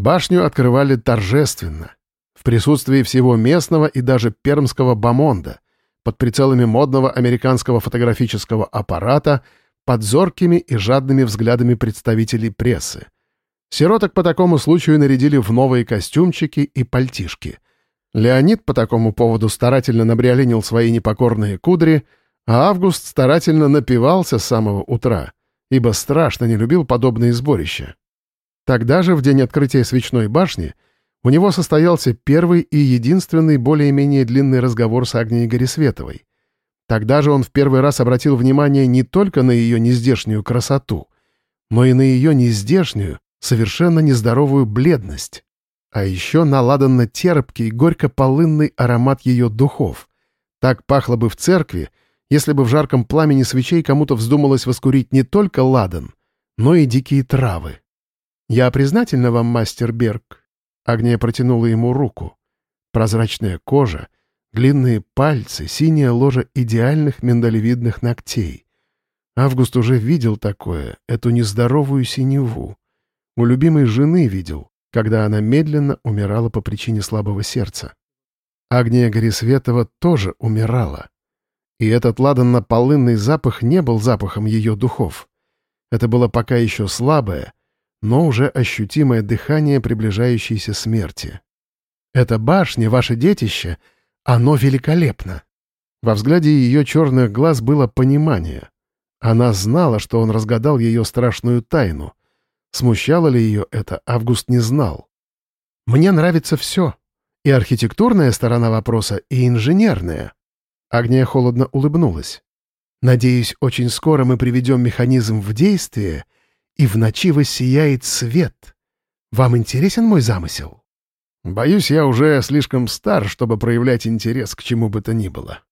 Башню открывали торжественно, в присутствии всего местного и даже пермского бомонда, под прицелами модного американского фотографического аппарата, под зоркими и жадными взглядами представителей прессы. Сироток по такому случаю нарядили в новые костюмчики и пальтишки. Леонид по такому поводу старательно набриолинил свои непокорные кудри, а Август старательно напивался с самого утра, ибо страшно не любил подобные сборища. Тогда же, в день открытия свечной башни, у него состоялся первый и единственный более-менее длинный разговор с Агнией Горисветовой. Тогда же он в первый раз обратил внимание не только на ее нездешнюю красоту, но и на ее нездешнюю, совершенно нездоровую бледность, а еще наладанно терпкий, горько-полынный аромат ее духов. Так пахло бы в церкви, если бы в жарком пламени свечей кому-то вздумалось воскурить не только ладан, но и дикие травы. «Я признательна вам, мастер Берг». Агния протянула ему руку. Прозрачная кожа, длинные пальцы, синяя ложа идеальных миндалевидных ногтей. Август уже видел такое, эту нездоровую синеву. У любимой жены видел, когда она медленно умирала по причине слабого сердца. Агния Горисветова тоже умирала. И этот ладанно-полынный запах не был запахом ее духов. Это было пока еще слабое, но уже ощутимое дыхание приближающейся смерти. «Это башня, ваше детище, оно великолепно!» Во взгляде ее черных глаз было понимание. Она знала, что он разгадал ее страшную тайну, Смущало ли ее это, Август не знал. «Мне нравится все. И архитектурная сторона вопроса, и инженерная». Агния холодно улыбнулась. «Надеюсь, очень скоро мы приведем механизм в действие, и в ночи воссияет свет. Вам интересен мой замысел?» «Боюсь, я уже слишком стар, чтобы проявлять интерес к чему бы то ни было».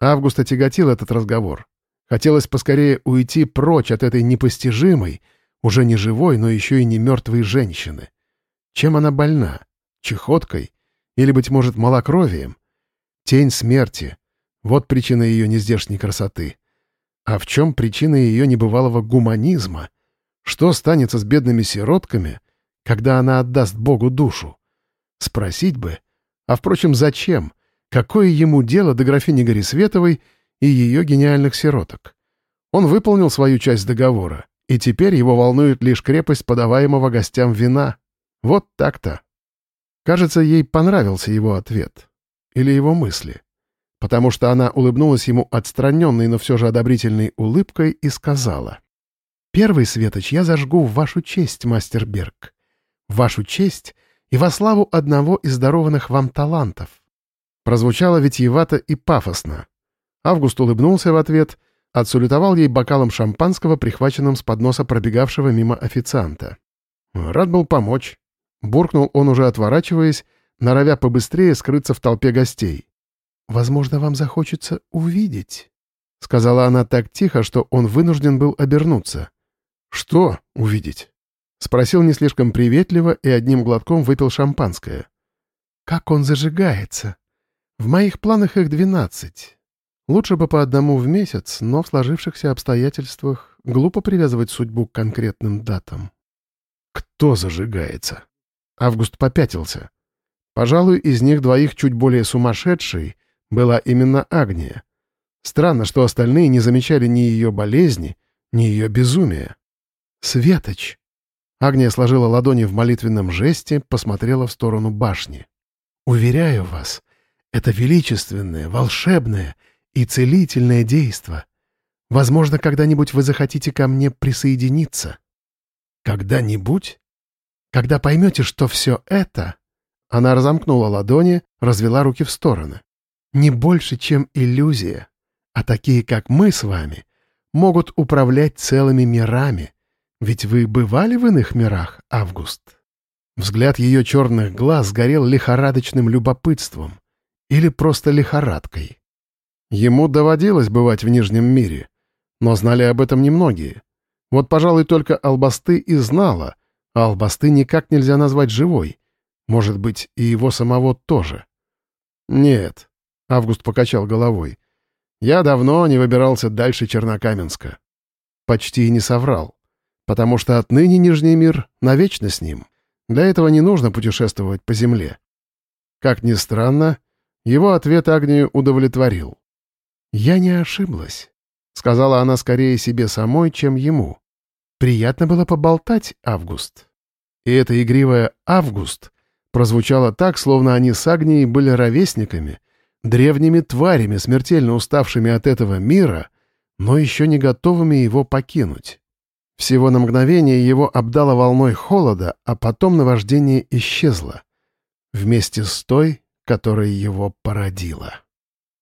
Август отяготил этот разговор. Хотелось поскорее уйти прочь от этой непостижимой, уже не живой, но еще и не мертвой женщины. Чем она больна? Чехоткой? Или, быть может, малокровием? Тень смерти. Вот причина ее нездешней красоты. А в чем причина ее небывалого гуманизма? Что станется с бедными сиротками, когда она отдаст Богу душу? Спросить бы. А, впрочем, зачем? Какое ему дело до графини Горисветовой и ее гениальных сироток? Он выполнил свою часть договора. И теперь его волнует лишь крепость подаваемого гостям вина. Вот так-то. Кажется, ей понравился его ответ. Или его мысли. Потому что она улыбнулась ему отстраненной, но все же одобрительной улыбкой и сказала. «Первый светоч я зажгу в вашу честь, мастер Берг. В вашу честь и во славу одного из дарованных вам талантов». Прозвучало витиевато и пафосно. Август улыбнулся в ответ — отсулетовал ей бокалом шампанского, прихваченным с подноса пробегавшего мимо официанта. Рад был помочь. Буркнул он уже отворачиваясь, норовя побыстрее скрыться в толпе гостей. «Возможно, вам захочется увидеть», — сказала она так тихо, что он вынужден был обернуться. «Что увидеть?» — спросил не слишком приветливо и одним глотком выпил шампанское. «Как он зажигается? В моих планах их двенадцать. Лучше бы по одному в месяц, но в сложившихся обстоятельствах глупо привязывать судьбу к конкретным датам. Кто зажигается? Август попятился. Пожалуй, из них двоих чуть более сумасшедшей была именно Агния. Странно, что остальные не замечали ни ее болезни, ни ее безумия. «Светоч!» Агния сложила ладони в молитвенном жесте, посмотрела в сторону башни. «Уверяю вас, это величественное, волшебное — и целительное действо. Возможно, когда-нибудь вы захотите ко мне присоединиться. Когда-нибудь? Когда поймете, что все это... Она разомкнула ладони, развела руки в стороны. Не больше, чем иллюзия. А такие, как мы с вами, могут управлять целыми мирами. Ведь вы бывали в иных мирах, Август? Взгляд ее черных глаз горел лихорадочным любопытством. Или просто лихорадкой. Ему доводилось бывать в Нижнем мире, но знали об этом немногие. Вот, пожалуй, только Албасты и знала, а Албасты никак нельзя назвать живой. Может быть, и его самого тоже. «Нет», — Август покачал головой, — «я давно не выбирался дальше Чернокаменска». Почти и не соврал, потому что отныне Нижний мир навечно с ним. Для этого не нужно путешествовать по земле. Как ни странно, его ответ Агнию удовлетворил. «Я не ошиблась», — сказала она скорее себе самой, чем ему. «Приятно было поболтать, Август». И эта игривая «Август» прозвучала так, словно они с Агнией были ровесниками, древними тварями, смертельно уставшими от этого мира, но еще не готовыми его покинуть. Всего на мгновение его обдало волной холода, а потом наваждение исчезло. Вместе с той, которая его породила.